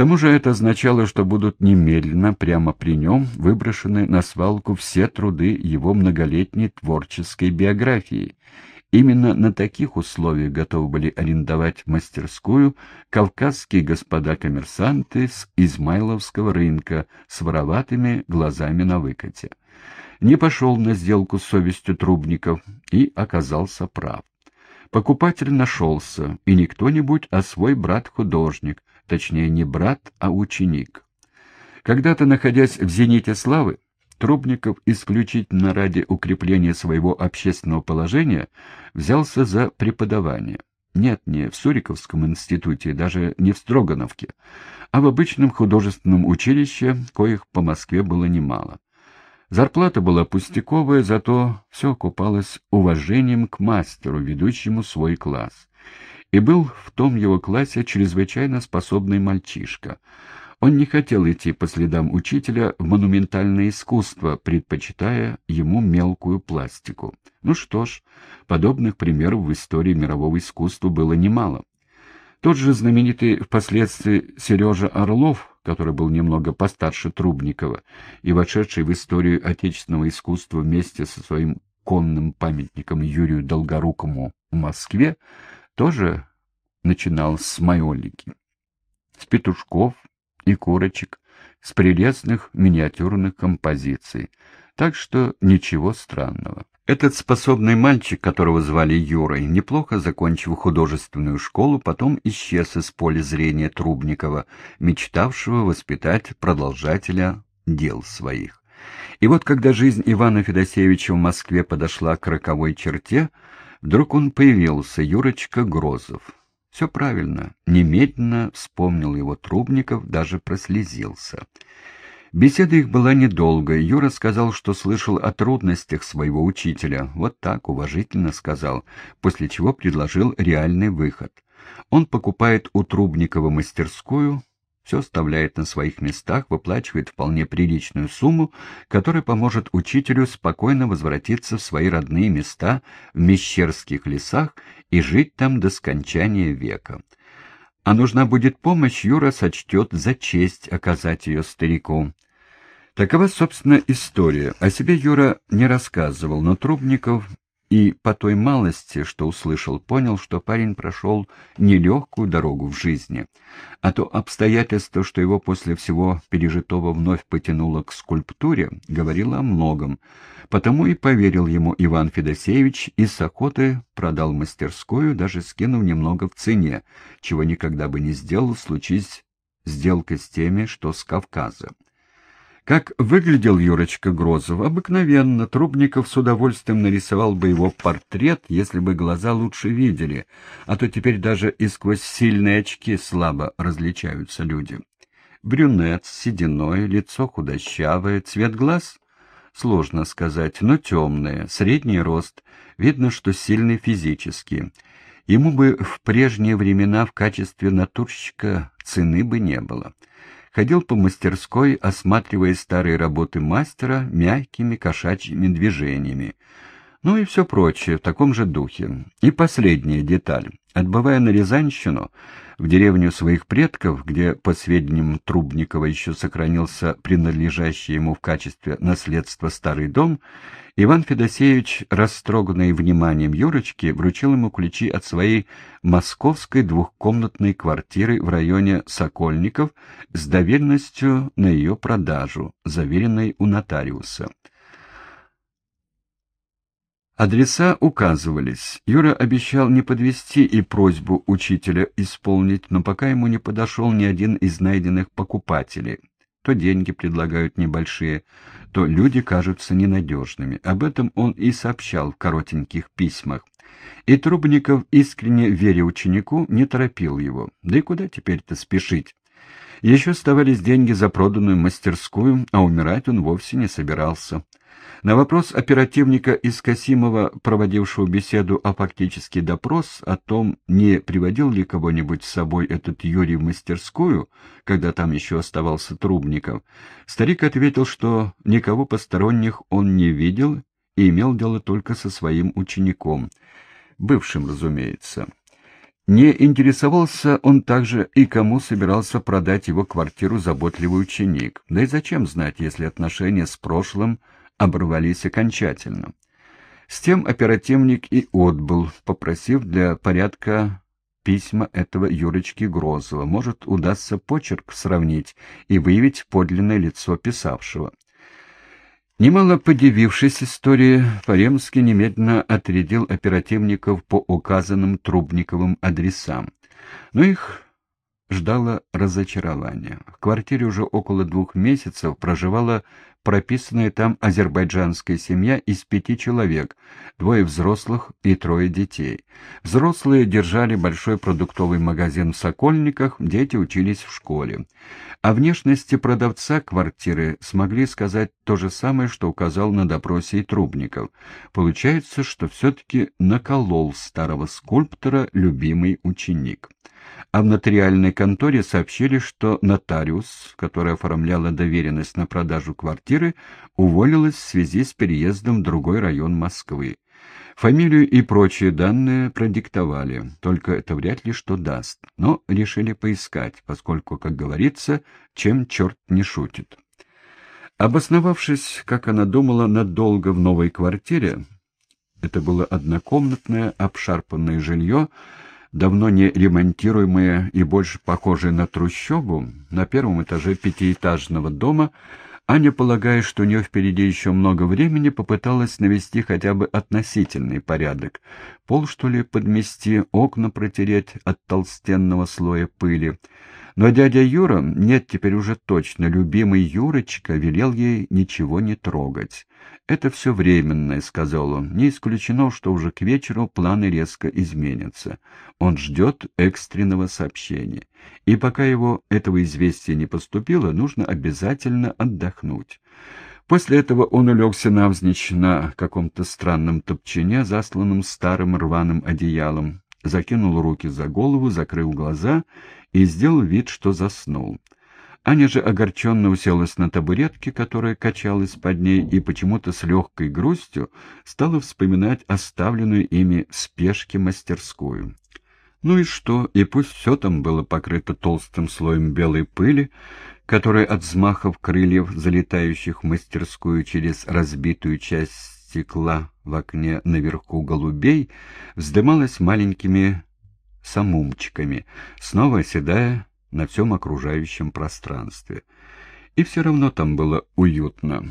тому же это означало, что будут немедленно, прямо при нем, выброшены на свалку все труды его многолетней творческой биографии. Именно на таких условиях готовы были арендовать мастерскую кавказские господа-коммерсанты с Измайловского рынка с вороватыми глазами на выкате. Не пошел на сделку с совестью Трубников и оказался прав. Покупатель нашелся, и не кто-нибудь, а свой брат-художник, точнее не брат, а ученик. Когда-то, находясь в зените славы, Трубников исключительно ради укрепления своего общественного положения взялся за преподавание. Нет, не в Суриковском институте, даже не в Строгановке, а в обычном художественном училище, коих по Москве было немало. Зарплата была пустяковая, зато все окупалось уважением к мастеру, ведущему свой класс. И был в том его классе чрезвычайно способный мальчишка. Он не хотел идти по следам учителя в монументальное искусство, предпочитая ему мелкую пластику. Ну что ж, подобных примеров в истории мирового искусства было немало. Тот же знаменитый впоследствии Сережа Орлов который был немного постарше Трубникова и вошедший в историю отечественного искусства вместе со своим конным памятником Юрию Долгорукому в Москве, тоже начинал с майолики, с петушков и курочек, с прелестных миниатюрных композиций, так что ничего странного. Этот способный мальчик, которого звали Юрой, неплохо закончив художественную школу, потом исчез из поля зрения Трубникова, мечтавшего воспитать продолжателя дел своих. И вот когда жизнь Ивана Федосеевича в Москве подошла к роковой черте, вдруг он появился, Юрочка Грозов. Все правильно, немедленно вспомнил его Трубников, даже прослезился. Беседа их была недолгой. Юра сказал, что слышал о трудностях своего учителя. Вот так, уважительно сказал, после чего предложил реальный выход. Он покупает у Трубникова мастерскую, все оставляет на своих местах, выплачивает вполне приличную сумму, которая поможет учителю спокойно возвратиться в свои родные места в Мещерских лесах и жить там до скончания века а нужна будет помощь, Юра сочтет за честь оказать ее старику. Такова, собственно, история. О себе Юра не рассказывал, но Трубников и по той малости, что услышал, понял, что парень прошел нелегкую дорогу в жизни. А то обстоятельство, что его после всего пережитого вновь потянуло к скульптуре, говорило о многом. Потому и поверил ему Иван Федосеевич и с охоты продал мастерскую, даже скинув немного в цене, чего никогда бы не сделал, случись сделка с теми, что с Кавказа. Как выглядел Юрочка Грозов? Обыкновенно. Трубников с удовольствием нарисовал бы его портрет, если бы глаза лучше видели, а то теперь даже и сквозь сильные очки слабо различаются люди. Брюнет с сединой, лицо худощавое, цвет глаз — сложно сказать, но темное, средний рост, видно, что сильный физически. Ему бы в прежние времена в качестве натурщика цены бы не было ходил по мастерской, осматривая старые работы мастера мягкими кошачьими движениями. Ну и все прочее в таком же духе. И последняя деталь. Отбывая на Рязанщину, в деревню своих предков, где, по сведениям Трубникова, еще сохранился принадлежащий ему в качестве наследства старый дом, Иван Федосеевич, растроганный вниманием Юрочки, вручил ему ключи от своей московской двухкомнатной квартиры в районе Сокольников с доверенностью на ее продажу, заверенной у нотариуса. Адреса указывались. Юра обещал не подвести и просьбу учителя исполнить, но пока ему не подошел ни один из найденных покупателей. То деньги предлагают небольшие, то люди кажутся ненадежными. Об этом он и сообщал в коротеньких письмах. И Трубников, искренне веря ученику, не торопил его. Да и куда теперь-то спешить? Еще оставались деньги за проданную мастерскую, а умирать он вовсе не собирался. На вопрос оперативника из Касимова, проводившего беседу о фактический допрос, о том, не приводил ли кого-нибудь с собой этот Юрий в мастерскую, когда там еще оставался Трубников, старик ответил, что никого посторонних он не видел и имел дело только со своим учеником, бывшим, разумеется. Не интересовался он также и кому собирался продать его квартиру заботливый ученик. Да и зачем знать, если отношения с прошлым оборвались окончательно. С тем оперативник и отбыл, попросив для порядка письма этого Юрочки Грозова. Может, удастся почерк сравнить и выявить подлинное лицо писавшего. Немало подивившись истории, Фаремский немедленно отрядил оперативников по указанным Трубниковым адресам. Но их ждало разочарование. В квартире уже около двух месяцев проживала прописанная там азербайджанская семья из пяти человек, двое взрослых и трое детей. Взрослые держали большой продуктовый магазин в Сокольниках, дети учились в школе. О внешности продавца квартиры смогли сказать то же самое, что указал на допросе и Трубников. Получается, что все-таки наколол старого скульптора любимый ученик а в нотариальной конторе сообщили, что нотариус, который оформляла доверенность на продажу квартиры, уволилась в связи с переездом в другой район Москвы. Фамилию и прочие данные продиктовали, только это вряд ли что даст, но решили поискать, поскольку, как говорится, чем черт не шутит. Обосновавшись, как она думала, надолго в новой квартире, это было однокомнатное обшарпанное жилье, давно не ремонтируемая и больше похожая на трущобу, на первом этаже пятиэтажного дома, Аня, полагая, что у нее впереди еще много времени, попыталась навести хотя бы относительный порядок. Пол, что ли, подмести, окна протереть от толстенного слоя пыли. Но дядя Юра, нет, теперь уже точно, любимый Юрочка, велел ей ничего не трогать. «Это все временное», — сказал он. «Не исключено, что уже к вечеру планы резко изменятся. Он ждет экстренного сообщения. И пока его этого известия не поступило, нужно обязательно отдохнуть». После этого он улегся навзничь на каком-то странном топчине, засланном старым рваным одеялом, закинул руки за голову, закрыл глаза и сделал вид, что заснул. Аня же огорченно уселась на табуретке, которая качалась под ней, и почему-то с легкой грустью стала вспоминать оставленную ими в спешке мастерскую. Ну и что, и пусть все там было покрыто толстым слоем белой пыли, которая от взмахов крыльев, залетающих в мастерскую через разбитую часть стекла в окне наверху голубей, вздымалась маленькими самумчиками, снова оседая на всем окружающем пространстве. И все равно там было уютно.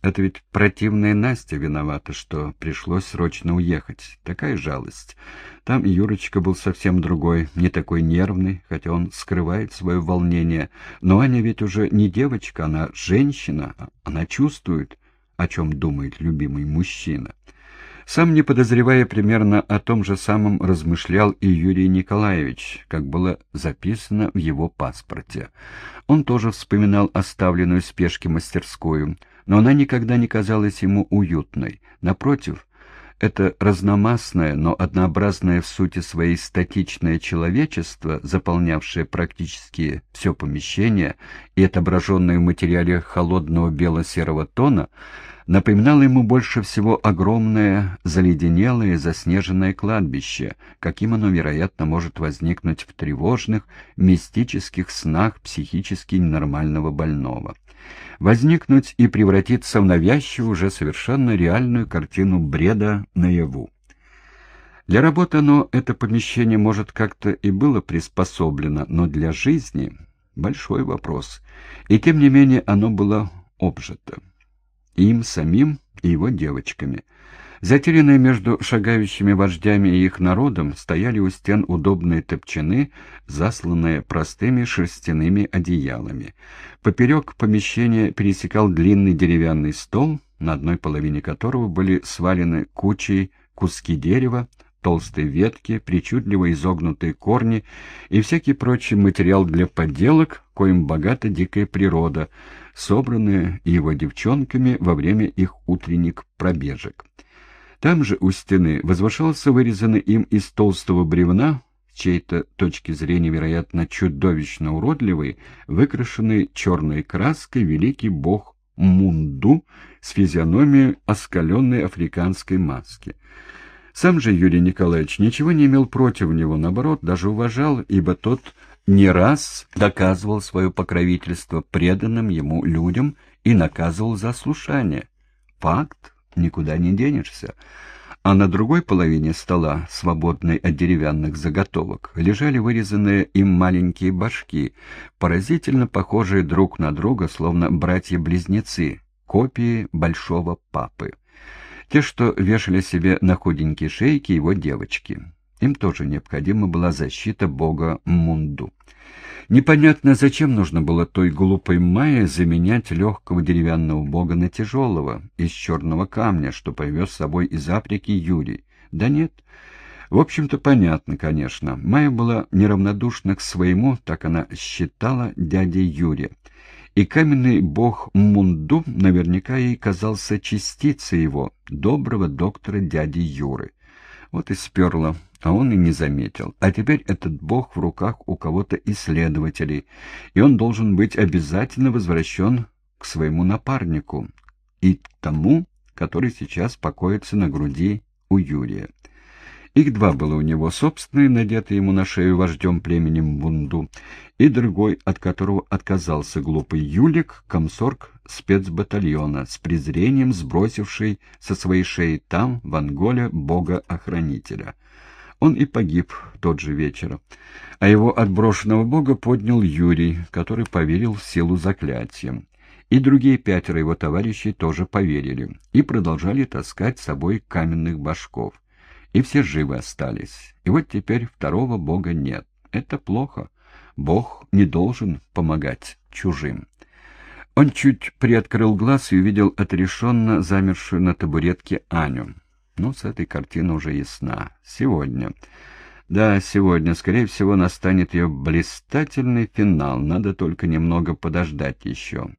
Это ведь противная Настя виновата, что пришлось срочно уехать. Такая жалость. Там Юрочка был совсем другой, не такой нервный, хотя он скрывает свое волнение. Но Аня ведь уже не девочка, она женщина. Она чувствует, о чем думает любимый мужчина. Сам не подозревая примерно о том же самом размышлял и Юрий Николаевич, как было записано в его паспорте. Он тоже вспоминал оставленную в спешке мастерскую, но она никогда не казалась ему уютной. Напротив, это разномастное, но однообразное в сути своей статичное человечество, заполнявшее практически все помещение и отображенное в материале холодного бело-серого тона, напоминало ему больше всего огромное, заледенелое, заснеженное кладбище, каким оно, вероятно, может возникнуть в тревожных, мистических снах психически ненормального больного. Возникнуть и превратиться в навязчивую, уже совершенно реальную картину бреда наяву. Для работы оно, это помещение, может, как-то и было приспособлено, но для жизни — большой вопрос. И тем не менее оно было обжито им самим и его девочками. Затерянные между шагающими вождями и их народом стояли у стен удобные топчаны, засланные простыми шерстяными одеялами. Поперек помещения пересекал длинный деревянный стол, на одной половине которого были свалены кучей куски дерева, толстые ветки, причудливо изогнутые корни и всякий прочий материал для подделок, коим богата дикая природа, собранная его девчонками во время их утренних пробежек. Там же у стены возвышался вырезанный им из толстого бревна, с чьей-то точки зрения, вероятно, чудовищно уродливый, выкрашенный черной краской великий бог Мунду с физиономией оскаленной африканской маски. Сам же Юрий Николаевич ничего не имел против него, наоборот, даже уважал, ибо тот не раз доказывал свое покровительство преданным ему людям и наказывал за слушание. Факт, никуда не денешься. А на другой половине стола, свободной от деревянных заготовок, лежали вырезанные им маленькие башки, поразительно похожие друг на друга, словно братья-близнецы, копии большого папы. Те, что вешали себе на худенькие шейки его девочки. Им тоже необходима была защита бога Мунду. Непонятно, зачем нужно было той глупой Майе заменять легкого деревянного бога на тяжелого, из черного камня, что повез с собой из Африки Юрий. Да нет. В общем-то, понятно, конечно. Майя была неравнодушна к своему, так она считала, дяде Юре и каменный бог Мунду наверняка ей казался частицей его, доброго доктора дяди Юры. Вот и сперло, а он и не заметил. А теперь этот бог в руках у кого-то исследователей, и он должен быть обязательно возвращен к своему напарнику и тому, который сейчас покоится на груди у Юрия. Их два было у него, собственные, надетые ему на шею вождем племенем Бунду, и другой, от которого отказался глупый Юлик, комсорг спецбатальона, с презрением сбросивший со своей шеи там, в Анголе, бога-охранителя. Он и погиб тот же вечер, а его отброшенного бога поднял Юрий, который поверил в силу заклятия. И другие пятеро его товарищей тоже поверили и продолжали таскать с собой каменных башков и все живы остались. И вот теперь второго бога нет. Это плохо. Бог не должен помогать чужим. Он чуть приоткрыл глаз и увидел отрешенно замершую на табуретке Аню. Ну, с этой картины уже ясна. Сегодня. Да, сегодня, скорее всего, настанет ее блистательный финал. Надо только немного подождать еще.